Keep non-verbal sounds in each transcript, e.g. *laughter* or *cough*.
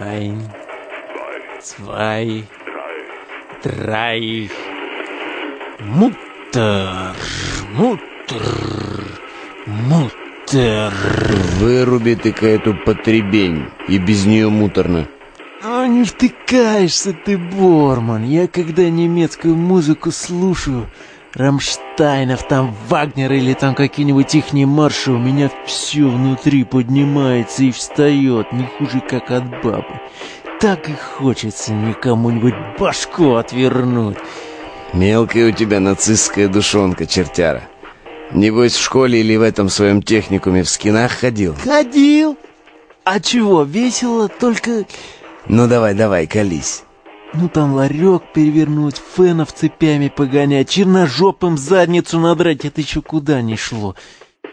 Ein, zwei, drei. Mutter, Mutter, Mutter. Выруби ты-ка эту потребень, и без нее муторно. А не втыкаешься ты, Борман. Я когда немецкую музыку слушаю, Рамштайнов, там Вагнер или там какие-нибудь ихние марши, у меня все внутри поднимается и встает, не хуже как от бабы. Так и хочется мне кому-нибудь башку отвернуть. Мелкая у тебя нацистская душонка, чертяра. Небось, в школе или в этом своем техникуме в скинах ходил? Ходил. А чего, весело, только... Ну давай, давай, колись. Ну там ларек перевернуть, фенов цепями погонять, черножопым задницу надрать, это еще куда не шло.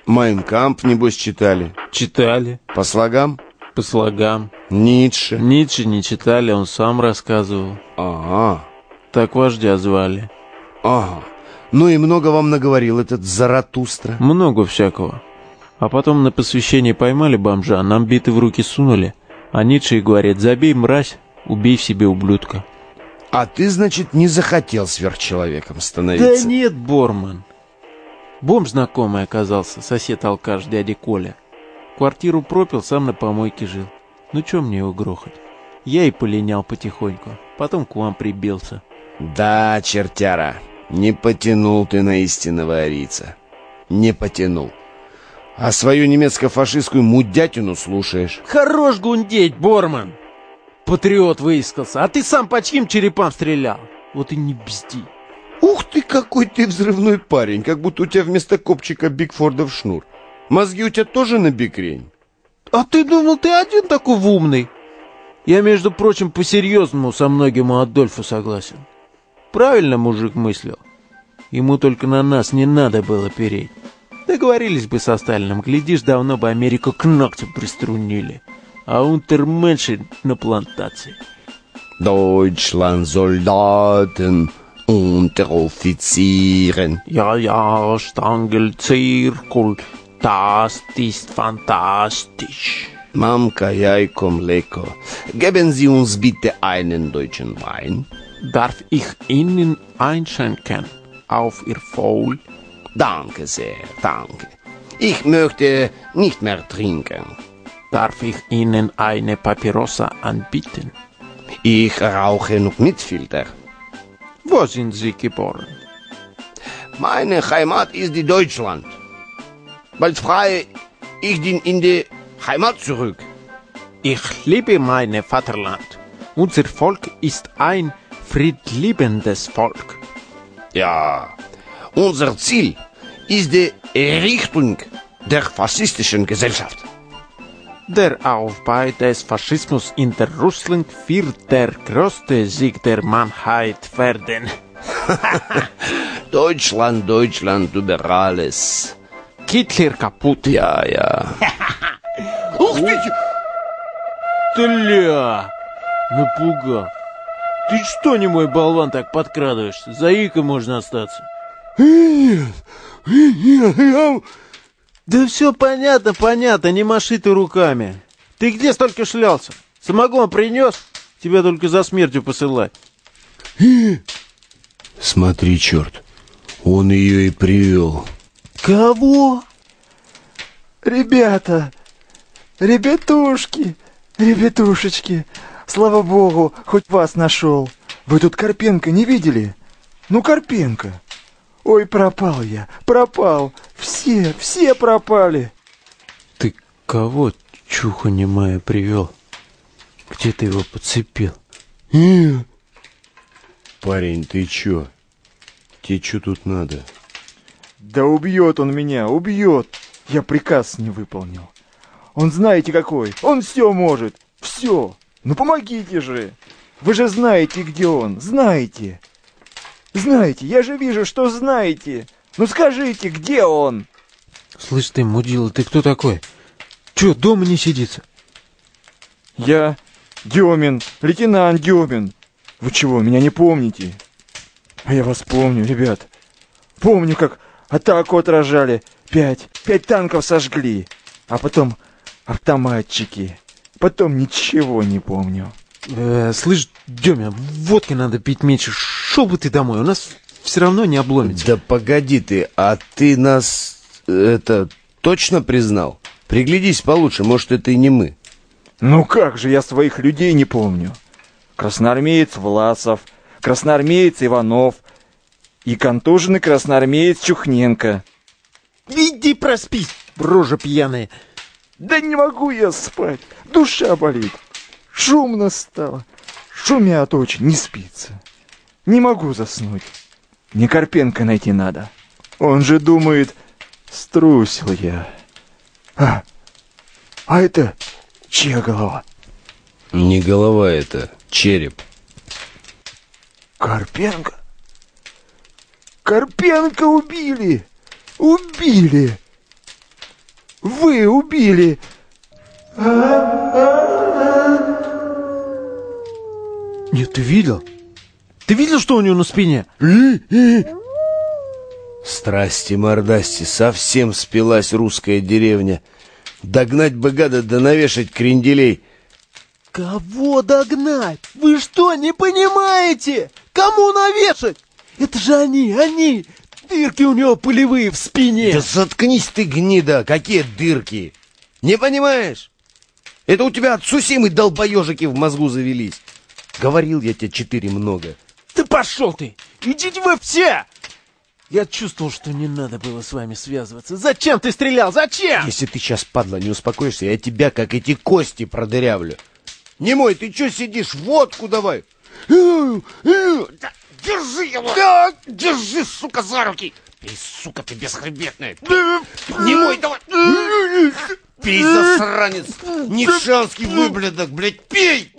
Майнкамп, небось, читали? Читали. По слогам? По слогам. Ницше. Ницше не читали, он сам рассказывал. Ага. Так вождя звали. Ага. Ну и много вам наговорил этот Заратустра? Много всякого. А потом на посвящении поймали бомжа, нам биты в руки сунули. А Ницше и говорит, забей мразь, убей в себе ублюдка. А ты, значит, не захотел сверхчеловеком становиться? Да нет, Борман. Бомж знакомый оказался, сосед-алкаш дядя Коля. Квартиру пропил, сам на помойке жил. Ну чё мне его грохать? Я и полинял потихоньку, потом к вам прибился. Да, чертяра, не потянул ты на истинного арийца. Не потянул. А свою немецко-фашистскую мудятину слушаешь. Хорош гундеть, Борман! Патриот выискался, а ты сам по чьим черепам стрелял? Вот и не бзди. Ух ты, какой ты взрывной парень, как будто у тебя вместо копчика Бигфордов шнур. Мозги у тебя тоже на бикрень? А ты думал, ты один такой умный? Я, между прочим, по-серьезному со многим у Адольфа согласен. Правильно мужик мыслил. Ему только на нас не надо было переть. Договорились бы со Сталином, глядишь, давно бы Америку к ногтям приструнили. А унтерменши на плантации. Deutschland, Soldaten, Unteroffizieren. Ja, ja, Stangelzirkel, das ist fantastisch. Mamka, Jaiko, Mleko, geben Sie uns bitte einen deutschen Wein. Darf ich Ihnen einschenken auf Ihr Wohl? Danke sehr, danke. Ich möchte nicht mehr trinken. Darf ich Ihnen eine Papyrossa anbieten? Ich rauche noch mit Filter. Wo sind Sie geboren? Meine Heimat ist die Deutschland. Bald frei ich bin in die Heimat zurück. Ich liebe mein Vaterland. Unser Volk ist ein friedliebendes Volk. Ja, unser Ziel ist die Errichtung der faschistischen Gesellschaft. Der Aufbau des Faschismus in der Russland wird der größte Sieg der Mannheit werden. Deutschland, Deutschland über alles. Hitler kaputt. Ja, ja. Ух ты! Тля! Напугал. Ты что, не мой болван, так подкрадываешься? Заика можно остаться. Нет, нет, я... Да все понятно, понятно, не маши ты руками. Ты где столько шлялся? Самогон принес? Тебя только за смертью посылать. *gasps* Смотри, черт, он ее и привел. Кого? Ребята, ребятушки, ребятушечки, слава богу, хоть вас нашел. Вы тут Карпенко не видели? Ну, Карпенко. Ой, пропал я, пропал. Все, все пропали. Ты кого, чуха немая, привел? Где ты его подцепил? Парень, ты чё? Тебе чё тут надо? Да убьет он меня, убьет. Я приказ не выполнил. Он знаете какой? Он все может. Все. Ну помогите же. Вы же знаете, где он. Знаете. Знаете, я же вижу, что знаете. Ну скажите, где он? Слышь ты, мудила, ты кто такой? Че, дома не сидится? Я Демин, лейтенант Демин. Вы чего, меня не помните? А я вас помню, ребят. Помню, как атаку отражали. Пять, пять танков сожгли. А потом автоматчики. Потом ничего не помню. Э, слышь, Демя, водки надо пить меньше. Шел бы ты домой, у нас все равно не обломится. Да погоди ты, а ты нас, это, точно признал? Приглядись получше, может, это и не мы. Ну как же я своих людей не помню? Красноармеец Власов, красноармеец Иванов и контуженный красноармеец Чухненко. Иди проспись, рожа пьяная. Да не могу я спать, душа болит. Шумно стало, шумят очень, не спится. Не могу заснуть. Не Карпенко найти надо. Он же думает, струсил я. А, а это чья голова? Не голова это, череп. Карпенко? Карпенко убили! Убили! Вы убили! Нет, ты видел? Ты видел, что у него на спине? Страсти мордасти, совсем спилась русская деревня. Догнать бы гада, да навешать кренделей. Кого догнать? Вы что, не понимаете? Кому навешать? Это же они, они! Дырки у него пылевые в спине! Да заткнись ты, гнида! Какие дырки! Не понимаешь? Это у тебя от Сусимы долбоежики в мозгу завелись. Говорил я тебе четыре много. Да пошел ты! Идите вы все! Я чувствовал, что не надо было с вами связываться. Зачем ты стрелял? Зачем? Если ты сейчас, падла, не успокоишься, я тебя, как эти кости, продырявлю. Немой, ты что сидишь? Водку давай. Держи его! Да! Держи, сука, за руки! Пей, сука, ты бесхребетная! Немой, давай! Пей, засранец! Никшанский выблядок, блядь, пей!